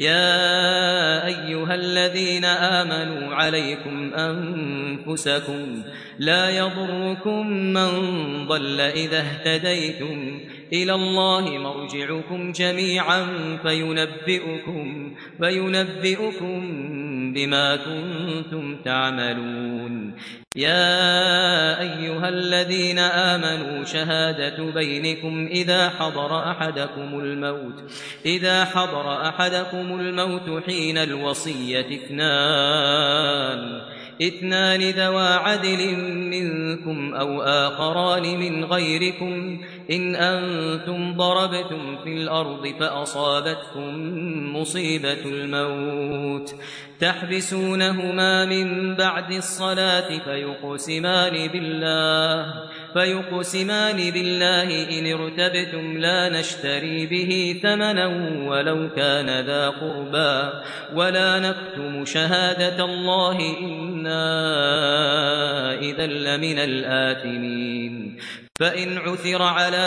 يا أيها الذين آمنوا عليكم أنفسكم لا يضركم من ضل إذا اهتديتم إلى الله مرجعكم جميعا فينبئكم, فينبئكم بما كنتم تعملون. يا أيها الذين آمنوا شهادة بينكم إذا حضر أحدكم الموت إذا حضر أحدكم الموت حين الوصية اثنان اثنان ذوا عدل منكم أو آخران من غيركم إن أنتم ضربتم في الأرض فأصابتكم مصيبة الموت. تحبسونهما من بعد الصلاة فيقسمان بالله. فيقسمان بالله إن ارتبتم لا نشتري به ثمنا ولو كان ذا قربا ولا نكتم شهادة الله إنا إذا لمن الآثمين فإن عثر على